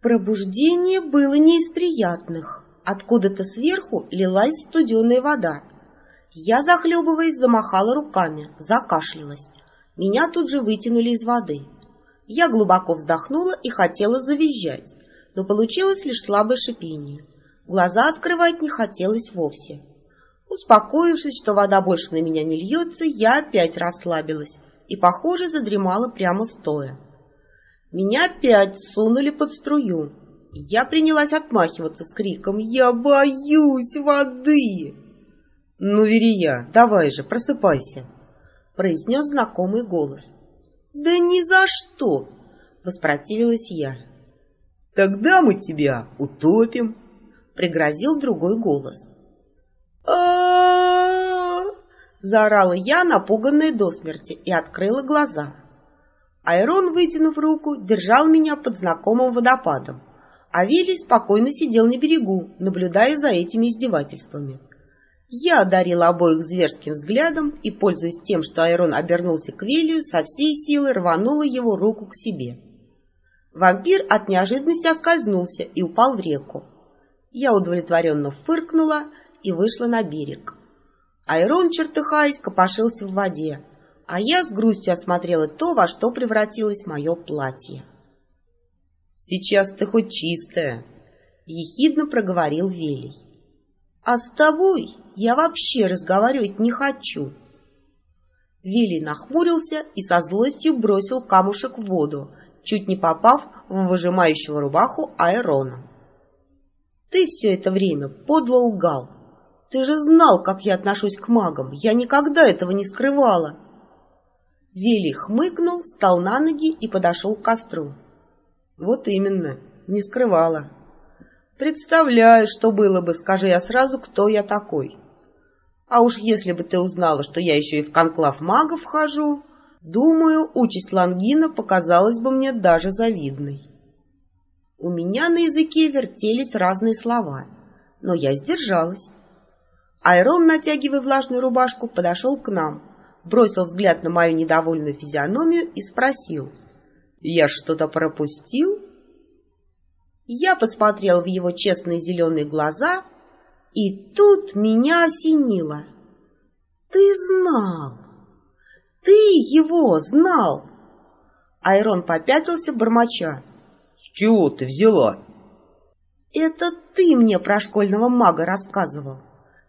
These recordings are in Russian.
Пробуждение было не из приятных. Откуда-то сверху лилась студеная вода. Я, захлебываясь, замахала руками, закашлялась. Меня тут же вытянули из воды. Я глубоко вздохнула и хотела завизжать, но получилось лишь слабое шипение. Глаза открывать не хотелось вовсе. Успокоившись, что вода больше на меня не льется, я опять расслабилась и, похоже, задремала прямо стоя. Меня опять сунули под струю. Я принялась отмахиваться с криком «Я боюсь воды!» «Ну, Верия, давай же, просыпайся!» произнес знакомый голос. «Да ни за что!» — воспротивилась я. «Тогда мы тебя утопим!» — пригрозил другой голос. а заорала я, напуганная до смерти, и открыла глаза. Айрон, вытянув руку, держал меня под знакомым водопадом, а Вилли спокойно сидел на берегу, наблюдая за этими издевательствами. Я одарила обоих зверским взглядом и, пользуясь тем, что Айрон обернулся к Вилью, со всей силы рванула его руку к себе. Вампир от неожиданности оскользнулся и упал в реку. Я удовлетворенно фыркнула и вышла на берег. Айрон, чертыхаясь, копошился в воде, а я с грустью осмотрела то, во что превратилось мое платье. «Сейчас ты хоть чистая!» — ехидно проговорил Велий. «А с тобой я вообще разговаривать не хочу!» Велий нахмурился и со злостью бросил камушек в воду, чуть не попав в выжимающего рубаху Айрона. «Ты все это время подло лгал. Ты же знал, как я отношусь к магам. Я никогда этого не скрывала!» Вилли хмыкнул, встал на ноги и подошел к костру. Вот именно, не скрывала. Представляю, что было бы, скажи я сразу, кто я такой. А уж если бы ты узнала, что я еще и в конклав магов вхожу, думаю, участь Лангина показалась бы мне даже завидной. У меня на языке вертелись разные слова, но я сдержалась. Айрон, натягивая влажную рубашку, подошел к нам, бросил взгляд на мою недовольную физиономию и спросил. «Я что-то пропустил?» Я посмотрел в его честные зеленые глаза, и тут меня осенило. «Ты знал! Ты его знал!» Айрон попятился, бормоча. «С чего ты взяла?» «Это ты мне про школьного мага рассказывал.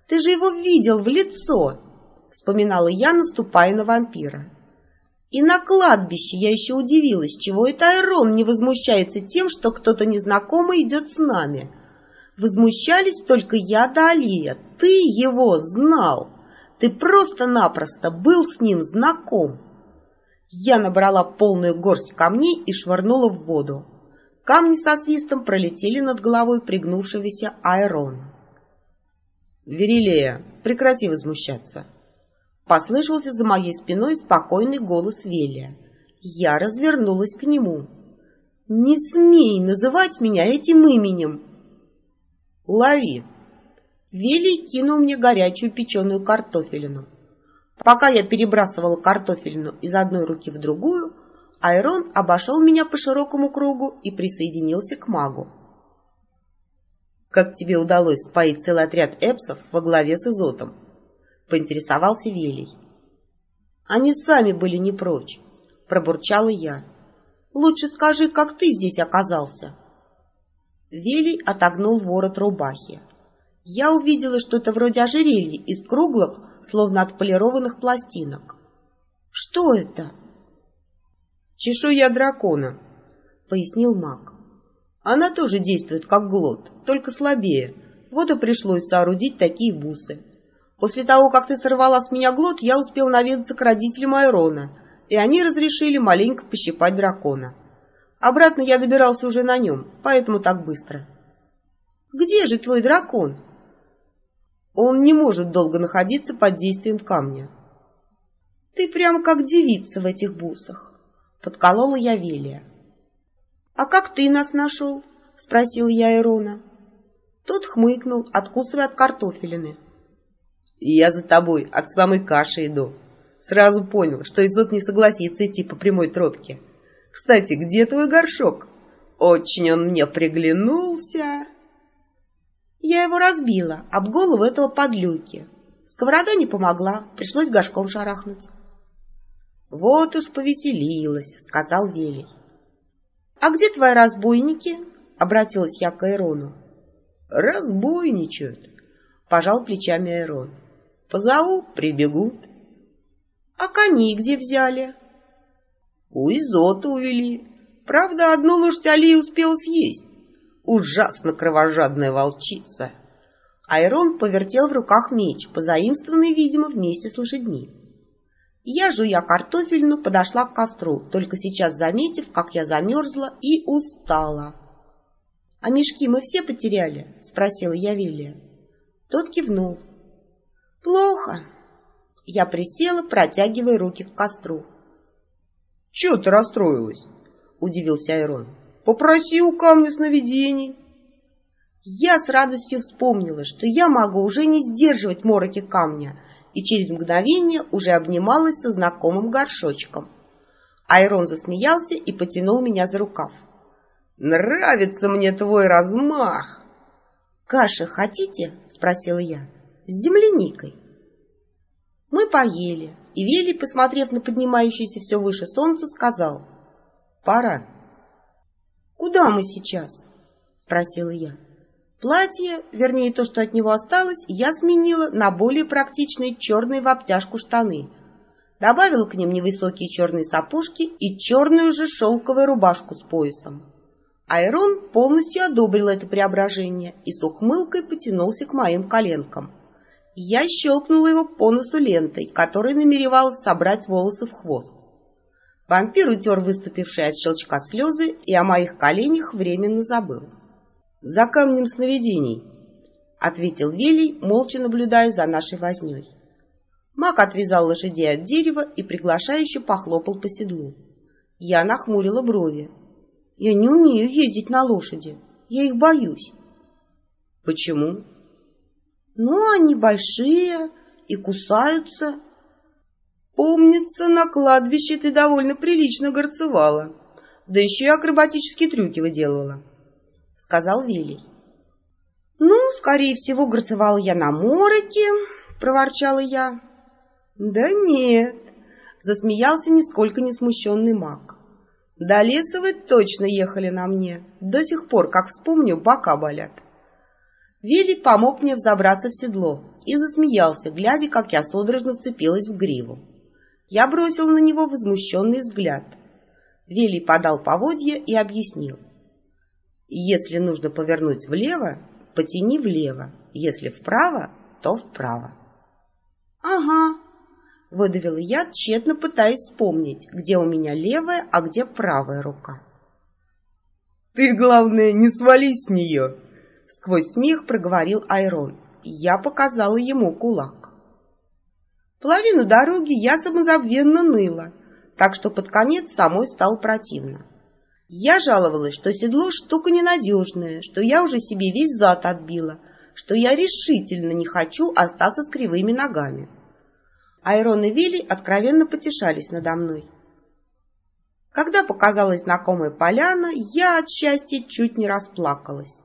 Ты же его видел в лицо!» Вспоминала я, наступая на вампира. И на кладбище я еще удивилась, чего это Айрон не возмущается тем, что кто-то незнакомый идет с нами. Возмущались только я да Алия. Ты его знал. Ты просто-напросто был с ним знаком. Я набрала полную горсть камней и швырнула в воду. Камни со свистом пролетели над головой пригнувшегося Айрона. «Верилея, прекрати возмущаться», Послышался за моей спиной спокойный голос Велия. Я развернулась к нему. «Не смей называть меня этим именем!» «Лови!» Велий кинул мне горячую печеную картофелину. Пока я перебрасывала картофелину из одной руки в другую, Айрон обошел меня по широкому кругу и присоединился к магу. «Как тебе удалось споить целый отряд эпсов во главе с Изотом?» Поинтересовался Велий. Они сами были не прочь, пробурчала я. Лучше скажи, как ты здесь оказался. Велий отогнул ворот рубахи. Я увидела что-то вроде ожерелья из круглых, словно отполированных пластинок. Что это? Чешуя дракона, пояснил маг. Она тоже действует как глот, только слабее. Вот и пришлось соорудить такие бусы. После того, как ты сорвала с меня глот, я успел наведаться к родителям Айрона, и они разрешили маленько пощипать дракона. Обратно я добирался уже на нем, поэтому так быстро. «Где же твой дракон?» «Он не может долго находиться под действием камня». «Ты прямо как девица в этих бусах», — подколола я Велия. «А как ты нас нашел?» — спросил я Айрона. Тот хмыкнул, откусывая от картофелины. Я за тобой от самой каши иду. Сразу понял, что Изот не согласится идти по прямой тропке. Кстати, где твой горшок? Очень он мне приглянулся. Я его разбила об голову этого подлюки. Сковорода не помогла, пришлось горшком шарахнуть. «Вот уж повеселилась», — сказал Велий. «А где твои разбойники?» — обратилась я к Айрону. «Разбойничают», — пожал плечами Айрон. «Позову, прибегут». «А коней где взяли?» «У Изота увели. Правда, одну лошадь Али успел съесть. Ужасно кровожадная волчица». Айрон повертел в руках меч, позаимствованный, видимо, вместе с лошадьми. Я, жуя картофельну, подошла к костру, только сейчас заметив, как я замерзла и устала. — А мешки мы все потеряли? — спросила я Вилия. Тот кивнул. — Плохо. Я присела, протягивая руки к костру. — Чего ты расстроилась? — удивился Айрон. — Попроси у камня сновидений. Я с радостью вспомнила, что я могу уже не сдерживать мороки камня, и через мгновение уже обнималась со знакомым горшочком. Айрон засмеялся и потянул меня за рукав. «Нравится мне твой размах!» «Каши хотите?» — спросила я. «С земляникой». Мы поели, и Вели, посмотрев на поднимающееся все выше солнце, сказал «Пора». «Куда мы сейчас?» — спросила я. Платье, вернее то, что от него осталось, я сменила на более практичные черные в обтяжку штаны. Добавила к ним невысокие черные сапожки и черную же шелковую рубашку с поясом. Айрон полностью одобрил это преображение и с ухмылкой потянулся к моим коленкам. Я щелкнула его по носу лентой, которой намеревалась собрать волосы в хвост. Вампир утер выступившие от щелчка слезы и о моих коленях временно забыл. «За камнем сновидений», — ответил Велий, молча наблюдая за нашей вознёй. Маг отвязал лошадей от дерева и приглашающе похлопал по седлу. Я нахмурила брови. «Я не умею ездить на лошади. Я их боюсь». «Почему?» «Ну, они большие и кусаются». «Помнится, на кладбище ты довольно прилично горцевала, да еще и акробатические трюки выделывала» сказал Велий. «Ну, скорее всего, горцевала я на мороке», — проворчала я. «Да нет», — засмеялся нисколько не смущенный маг. «До леса вы точно ехали на мне. До сих пор, как вспомню, бока болят». Велий помог мне взобраться в седло и засмеялся, глядя, как я судорожно вцепилась в гриву. Я бросил на него возмущенный взгляд. Велий подал поводья и объяснил. Если нужно повернуть влево, потяни влево. Если вправо, то вправо. Ага, выдавила я, тщетно пытаясь вспомнить, где у меня левая, а где правая рука. Ты, главное, не свались с нее, сквозь смех проговорил Айрон. Я показала ему кулак. Половину дороги я самозабвенно ныла, так что под конец самой стал противно. Я жаловалась, что седло штука ненадежная, что я уже себе весь зад отбила, что я решительно не хочу остаться с кривыми ногами. Айрон и Вилли откровенно потешались надо мной. Когда показалась знакомая поляна, я от счастья чуть не расплакалась.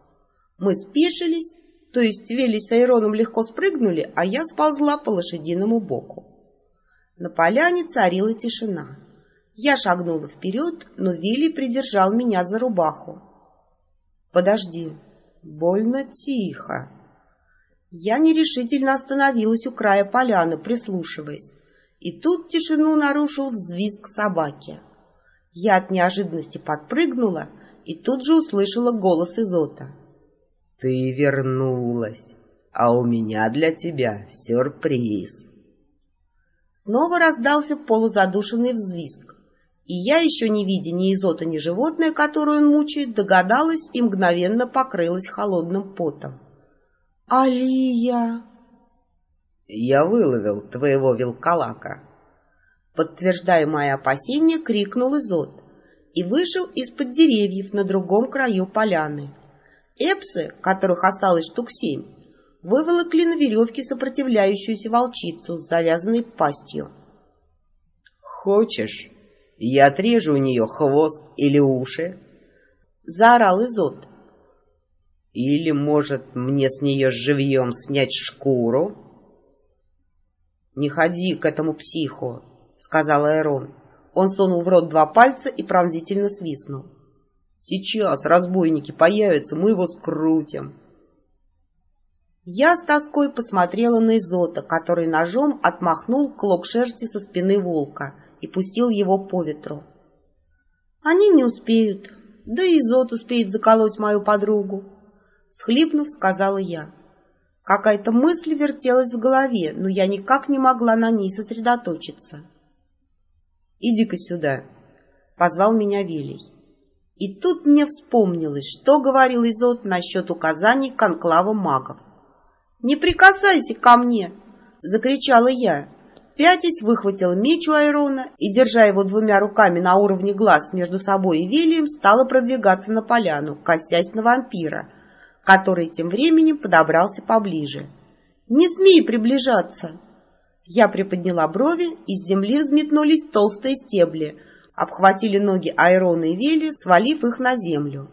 Мы спешились, то есть Вилли с Айроном легко спрыгнули, а я сползла по лошадиному боку. На поляне царила тишина. Я шагнула вперед, но Вилли придержал меня за рубаху. «Подожди, больно тихо». Я нерешительно остановилась у края поляны, прислушиваясь, и тут тишину нарушил взвизг собаки. Я от неожиданности подпрыгнула и тут же услышала голос Изота. «Ты вернулась, а у меня для тебя сюрприз». Снова раздался полузадушенный взвизг. И я, еще не видя ни изота, ни животное, которое он мучает, догадалась и мгновенно покрылась холодным потом. «Алия!» «Я выловил твоего вилкалака!» Подтверждая мои опасения, крикнул изот и вышел из-под деревьев на другом краю поляны. Эпсы, которых осталось штук семь, выволокли на веревке сопротивляющуюся волчицу с завязанной пастью. «Хочешь?» Я отрежу у нее хвост или уши. Заорал Изот. Или, может, мне с нее живьем снять шкуру? «Не ходи к этому психу», — сказал Эрон. Он сунул в рот два пальца и пронзительно свистнул. «Сейчас разбойники появятся, мы его скрутим». Я с тоской посмотрела на Изота, который ножом отмахнул клок шерсти со спины волка и пустил его по ветру. «Они не успеют, да и Изот успеет заколоть мою подругу», — схлипнув, сказала я. Какая-то мысль вертелась в голове, но я никак не могла на ней сосредоточиться. «Иди-ка сюда», — позвал меня Велий. И тут мне вспомнилось, что говорил Изот насчет указаний конклава магов. «Не прикасайся ко мне!» — закричала я. Пятясь, выхватила меч у Айрона и, держа его двумя руками на уровне глаз между собой и Велием, стала продвигаться на поляну, косясь на вампира, который тем временем подобрался поближе. «Не смей приближаться!» Я приподняла брови, из земли взметнулись толстые стебли, обхватили ноги Айрона и Вели, свалив их на землю.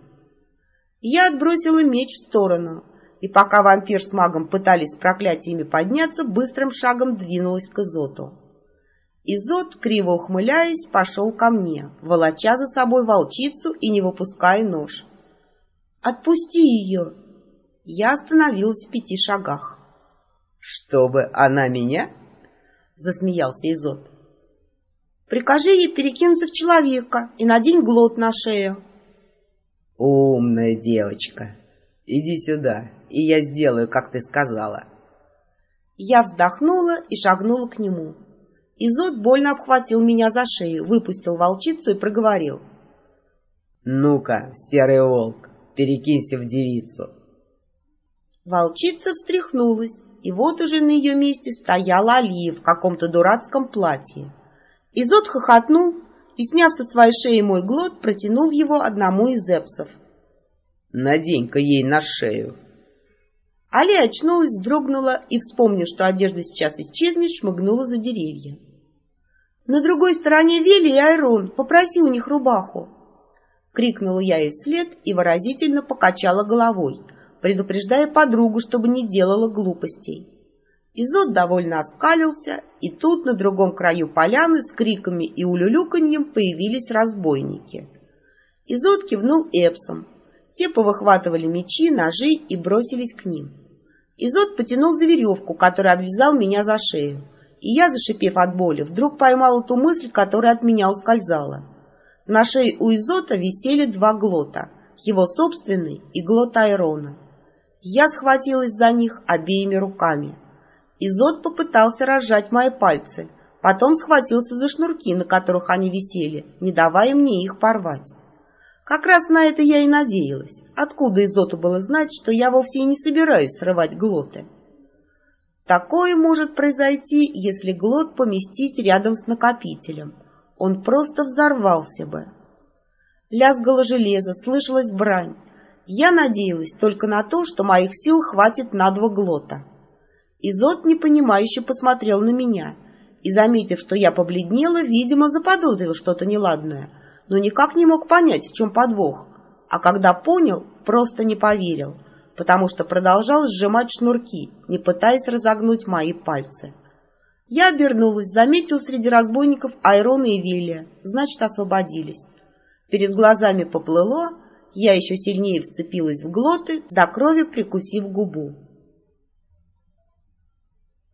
Я отбросила меч в сторону, и пока вампир с магом пытались с проклятиями подняться, быстрым шагом двинулась к Изоту. Изот, криво ухмыляясь, пошел ко мне, волоча за собой волчицу и не выпуская нож. «Отпусти ее!» Я остановилась в пяти шагах. «Чтобы она меня?» — засмеялся Изот. «Прикажи ей перекинуться в человека и надень глот на шею». «Умная девочка! Иди сюда, и я сделаю, как ты сказала». Я вздохнула и шагнула к нему. Изот больно обхватил меня за шею, выпустил волчицу и проговорил. «Ну-ка, серый волк, перекинься в девицу». Волчица встряхнулась, и вот уже на ее месте стояла Алия в каком-то дурацком платье. Изот хохотнул и, сняв со своей шеи мой глот, протянул его одному из эпсов. «Надень-ка ей на шею», Али очнулась, вздрогнула и, вспомнив, что одежда сейчас исчезнет, шмыгнула за деревья. «На другой стороне Вели и Айрон, попроси у них рубаху!» Крикнула я ей вслед и выразительно покачала головой, предупреждая подругу, чтобы не делала глупостей. Изот довольно оскалился, и тут на другом краю поляны с криками и улюлюканьем появились разбойники. Изот кивнул Эпсом. Те повыхватывали мечи, ножи и бросились к ним. Изот потянул за веревку, которая обвязал меня за шею. И я, зашипев от боли, вдруг поймала ту мысль, которая от меня ускользала. На шее у Изота висели два глота, его собственный и глот Айрона. Я схватилась за них обеими руками. Изот попытался разжать мои пальцы, потом схватился за шнурки, на которых они висели, не давая мне их порвать. Как раз на это я и надеялась. Откуда Изоту было знать, что я вовсе и не собираюсь срывать глоты? Такое может произойти, если глот поместить рядом с накопителем. Он просто взорвался бы. Лязгало железо, слышалась брань. Я надеялась только на то, что моих сил хватит на два глота. Изот непонимающе посмотрел на меня и, заметив, что я побледнела, видимо, заподозрил что-то неладное — но никак не мог понять, в чем подвох. А когда понял, просто не поверил, потому что продолжал сжимать шнурки, не пытаясь разогнуть мои пальцы. Я обернулась, заметил среди разбойников Айрона и Вилия, значит, освободились. Перед глазами поплыло, я еще сильнее вцепилась в глоты, до крови прикусив губу.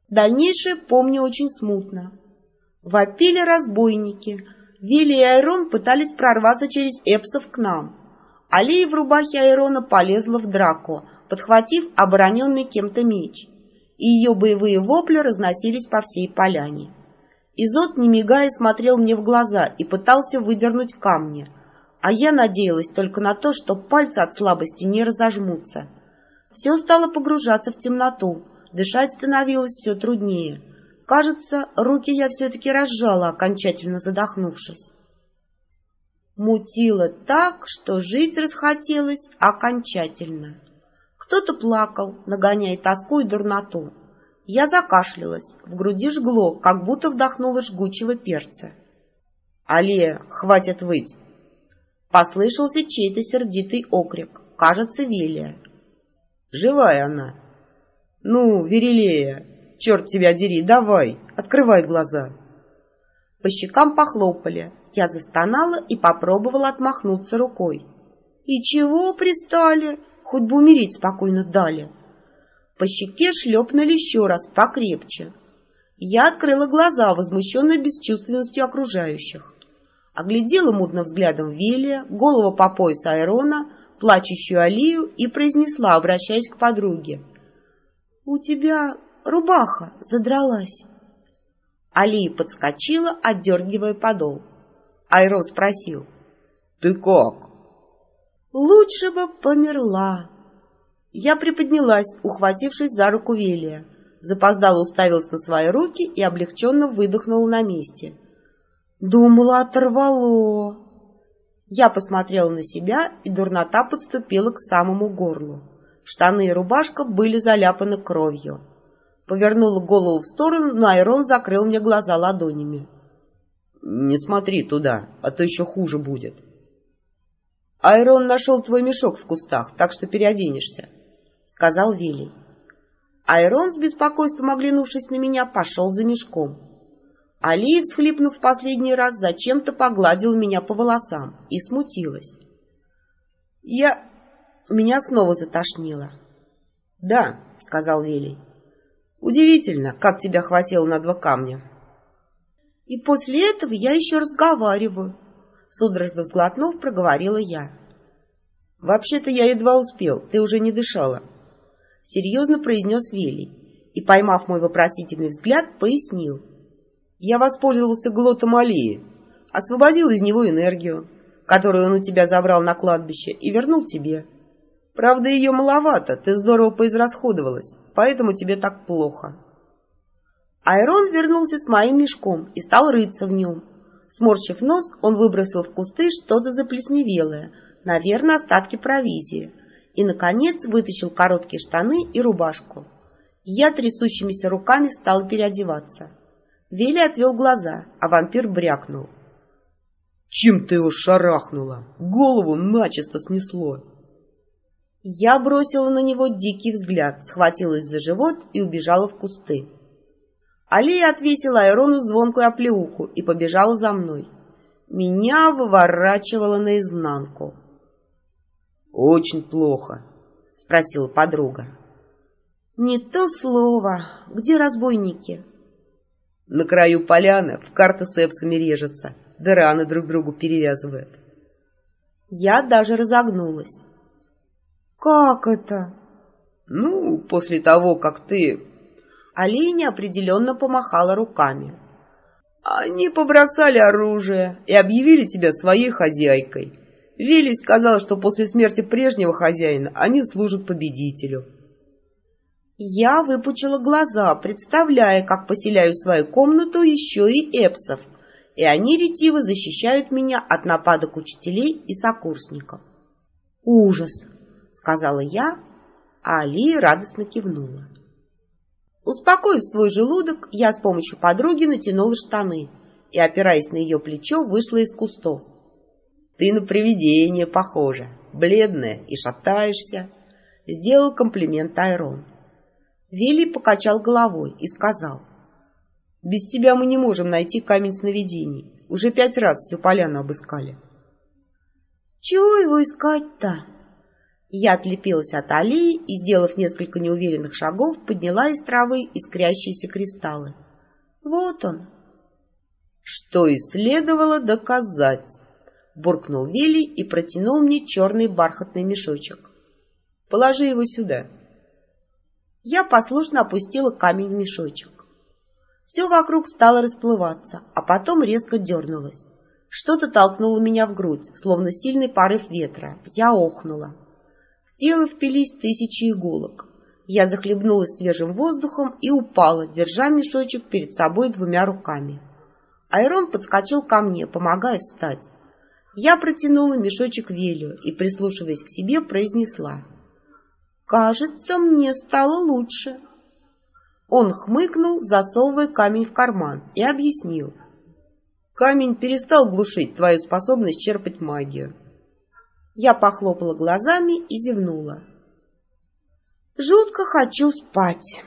Дальнейшее помню очень смутно. Вопили разбойники, Вилли и Айрон пытались прорваться через Эпсов к нам. Алия в рубахе Айрона полезла в драку, подхватив обороненный кем-то меч, и ее боевые вопли разносились по всей поляне. Изот, не мигая, смотрел мне в глаза и пытался выдернуть камни, а я надеялась только на то, что пальцы от слабости не разожмутся. Все стало погружаться в темноту, дышать становилось все труднее — Кажется, руки я все-таки разжала, окончательно задохнувшись. Мутило так, что жить расхотелось окончательно. Кто-то плакал, нагоняя тоску и дурноту. Я закашлялась, в груди жгло, как будто вдохнула жгучего перца. «Алия, хватит выть!» Послышался чей-то сердитый окрик. Кажется, Велия. Живая она. Ну, Верилея, черт тебя дери, давай, открывай глаза. По щекам похлопали. Я застонала и попробовала отмахнуться рукой. И чего пристали? Хоть бы умереть спокойно дали. По щеке шлепнули еще раз, покрепче. Я открыла глаза, возмущенная бесчувственностью окружающих. Оглядела мудно взглядом Велия, голову по пояс Айрона, плачущую Алию и произнесла, обращаясь к подруге. «У тебя рубаха задралась». Алия подскочила, отдергивая подол. Айрон спросил. «Ты как?» «Лучше бы померла». Я приподнялась, ухватившись за руку Велия. Запоздало уставилась на свои руки и облегченно выдохнула на месте. Думала, оторвало. Я посмотрела на себя, и дурнота подступила к самому горлу. Штаны и рубашка были заляпаны кровью. Повернула голову в сторону, но Айрон закрыл мне глаза ладонями. «Не смотри туда, а то еще хуже будет». «Айрон нашел твой мешок в кустах, так что переоденешься», — сказал Вилли. Айрон, с беспокойством оглянувшись на меня, пошел за мешком. Алиев, всхлипнув последний раз, зачем-то погладил меня по волосам и смутилась. Я... Меня снова затошнило. «Да», — сказал Велий. «Удивительно, как тебя хватило на два камня». «И после этого я еще разговариваю», — судорожно взглотнув, проговорила я. «Вообще-то я едва успел, ты уже не дышала», серьезно произнес Велий и, поймав мой вопросительный взгляд, пояснил. «Я воспользовался глотом Алии, освободил из него энергию, которую он у тебя забрал на кладбище, и вернул тебе. Правда, ее маловато, ты здорово поизрасходовалась, поэтому тебе так плохо». Айрон вернулся с моим мешком и стал рыться в нем. Сморщив нос, он выбросил в кусты что-то заплесневелое, наверное, остатки провизии — и, наконец, вытащил короткие штаны и рубашку. Я трясущимися руками стал переодеваться. Вели отвел глаза, а вампир брякнул. «Чем ты его шарахнула? Голову начисто снесло!» Я бросила на него дикий взгляд, схватилась за живот и убежала в кусты. Алия отвесила Айрону звонкую оплеуху и побежала за мной. Меня выворачивало наизнанку. «Очень плохо», — спросила подруга. «Не то слово. Где разбойники?» «На краю поляны в карты с эпсами режутся, да раны друг другу перевязывают». Я даже разогнулась. «Как это?» «Ну, после того, как ты...» Алия неопределенно помахала руками. «Они побросали оружие и объявили тебя своей хозяйкой». Вилли сказал, что после смерти прежнего хозяина они служат победителю. Я выпучила глаза, представляя, как поселяю в свою комнату еще и эпсов, и они ретиво защищают меня от нападок учителей и сокурсников. «Ужас!» — сказала я, а Алия радостно кивнула. Успокоив свой желудок, я с помощью подруги натянула штаны и, опираясь на ее плечо, вышла из кустов. Ты на привидение похожа, бледная и шатаешься. Сделал комплимент Айрон. Вилли покачал головой и сказал. Без тебя мы не можем найти камень сновидений. Уже пять раз всю поляну обыскали. Чего его искать-то? Я отлепилась от аллеи и, сделав несколько неуверенных шагов, подняла из травы искрящиеся кристаллы. Вот он. Что и следовало доказать буркнул Вилли и протянул мне черный бархатный мешочек. «Положи его сюда». Я послушно опустила камень в мешочек. Все вокруг стало расплываться, а потом резко дернулось. Что-то толкнуло меня в грудь, словно сильный порыв ветра. Я охнула. Тело впились тысячи иголок. Я захлебнулась свежим воздухом и упала, держа мешочек перед собой двумя руками. Айрон подскочил ко мне, помогая встать. Я протянула мешочек Велю и, прислушиваясь к себе, произнесла. «Кажется, мне стало лучше». Он хмыкнул, засовывая камень в карман, и объяснил. «Камень перестал глушить твою способность черпать магию. Я похлопала глазами и зевнула. «Жутко хочу спать».